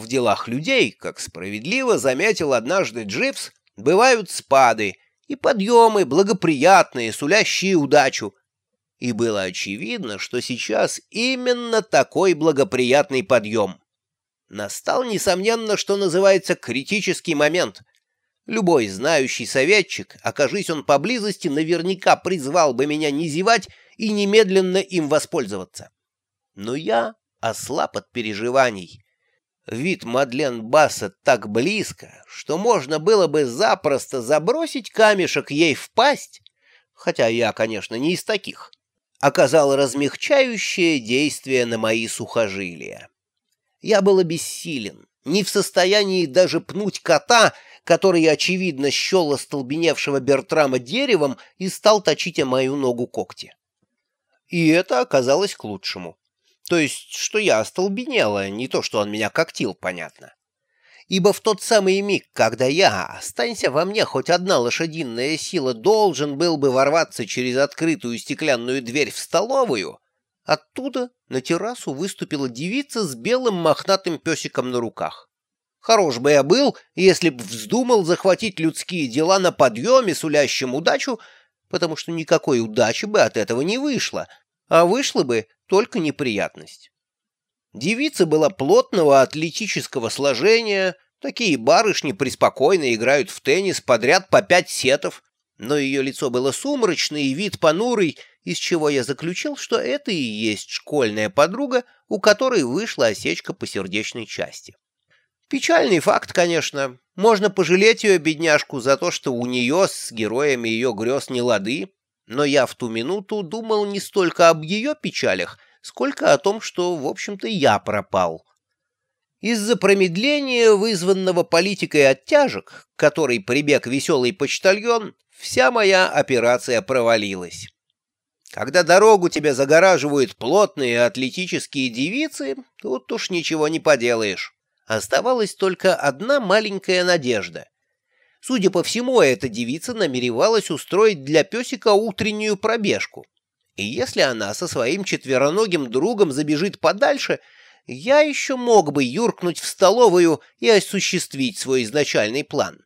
в делах людей, как справедливо заметил однажды Дживс, бывают спады и подъемы благоприятные, сулящие удачу. И было очевидно, что сейчас именно такой благоприятный подъем. Настал, несомненно, что называется критический момент. Любой знающий советчик, окажись он поблизости, наверняка призвал бы меня не зевать и немедленно им воспользоваться. Но я ослаб от переживаний. Вид Мадлен Бассет так близко, что можно было бы запросто забросить камешек ей в пасть, хотя я, конечно, не из таких, оказал размягчающее действие на мои сухожилия. Я был бессилен, не в состоянии даже пнуть кота, который, очевидно, щел остолбеневшего Бертрама деревом и стал точить о мою ногу когти. И это оказалось к лучшему. То есть, что я остолбенела, не то, что он меня когтил, понятно. Ибо в тот самый миг, когда я, останься во мне хоть одна лошадиная сила, должен был бы ворваться через открытую стеклянную дверь в столовую, оттуда на террасу выступила девица с белым мохнатым песиком на руках. Хорош бы я был, если б вздумал захватить людские дела на подъеме, сулящем удачу, потому что никакой удачи бы от этого не вышло, а вышла бы только неприятность. Девица была плотного атлетического сложения, такие барышни преспокойно играют в теннис подряд по пять сетов, но ее лицо было сумрачное и вид понурый, из чего я заключил, что это и есть школьная подруга, у которой вышла осечка по сердечной части. Печальный факт, конечно. Можно пожалеть ее, бедняжку, за то, что у нее с героями ее грез не лады, но я в ту минуту думал не столько об ее печалях, сколько о том, что, в общем-то, я пропал. Из-за промедления, вызванного политикой оттяжек, к которой прибег веселый почтальон, вся моя операция провалилась. Когда дорогу тебе загораживают плотные атлетические девицы, тут уж ничего не поделаешь. Оставалась только одна маленькая надежда. Судя по всему, эта девица намеревалась устроить для песика утреннюю пробежку. И если она со своим четвероногим другом забежит подальше, я еще мог бы юркнуть в столовую и осуществить свой изначальный план.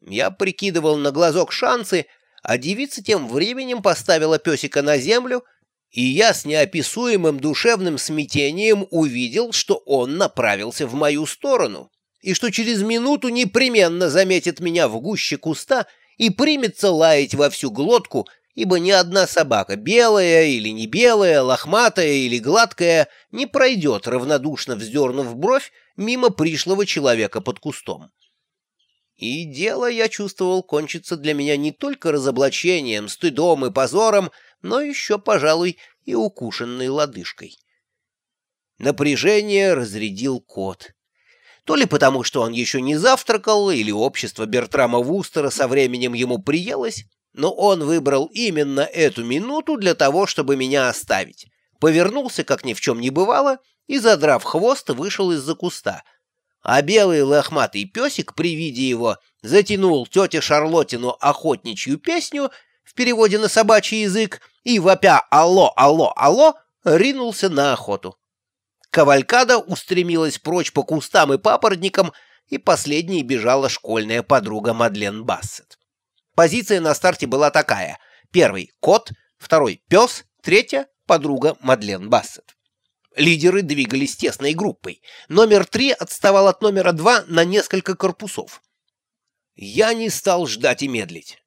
Я прикидывал на глазок шансы, а девица тем временем поставила песика на землю и я с неописуемым душевным смятением увидел, что он направился в мою сторону, и что через минуту непременно заметит меня в гуще куста и примется лаять во всю глотку, ибо ни одна собака, белая или не белая, лохматая или гладкая, не пройдет, равнодушно вздернув бровь, мимо пришлого человека под кустом. И дело, я чувствовал, кончится для меня не только разоблачением, стыдом и позором, но еще, пожалуй, и укушенной лодыжкой. Напряжение разрядил кот. То ли потому, что он еще не завтракал, или общество Бертрама Вустера со временем ему приелось, но он выбрал именно эту минуту для того, чтобы меня оставить. Повернулся, как ни в чем не бывало, и, задрав хвост, вышел из-за куста. А белый лохматый песик при виде его затянул тете Шарлотину охотничью песню в переводе на собачий язык и, вопя «Алло, алло, алло!», ринулся на охоту. Кавалькада устремилась прочь по кустам и папоротникам, и последней бежала школьная подруга Мадлен Бассет. Позиция на старте была такая. Первый — кот, второй — пес, третья — подруга Мадлен Бассет. Лидеры двигались тесной группой. Номер три отставал от номера два на несколько корпусов. Я не стал ждать и медлить.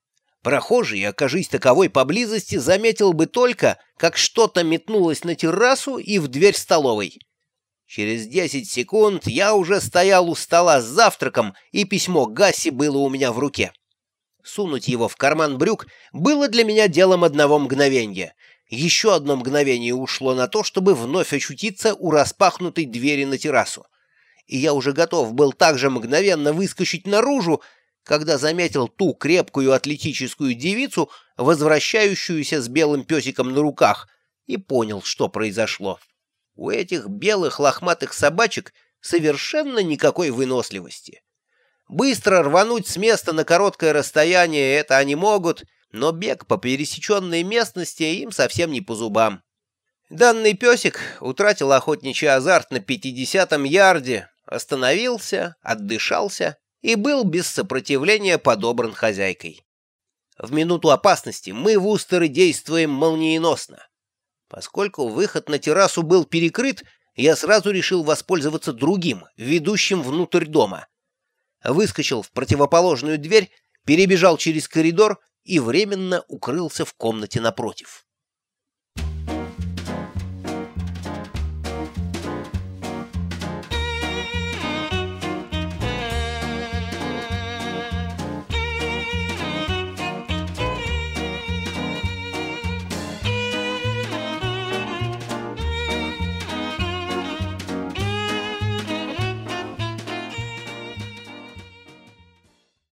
Прохожий, окажись таковой поблизости, заметил бы только, как что-то метнулось на террасу и в дверь столовой. Через десять секунд я уже стоял у стола с завтраком, и письмо Гасси было у меня в руке. Сунуть его в карман брюк было для меня делом одного мгновения. Еще одно мгновение ушло на то, чтобы вновь ощутиться у распахнутой двери на террасу. И я уже готов был также мгновенно выскочить наружу, когда заметил ту крепкую атлетическую девицу, возвращающуюся с белым песиком на руках, и понял, что произошло. У этих белых лохматых собачек совершенно никакой выносливости. Быстро рвануть с места на короткое расстояние это они могут, но бег по пересеченной местности им совсем не по зубам. Данный песик утратил охотничий азарт на пятидесятом ярде, остановился, отдышался и был без сопротивления подобран хозяйкой. В минуту опасности мы в Устере действуем молниеносно. Поскольку выход на террасу был перекрыт, я сразу решил воспользоваться другим, ведущим внутрь дома. Выскочил в противоположную дверь, перебежал через коридор и временно укрылся в комнате напротив.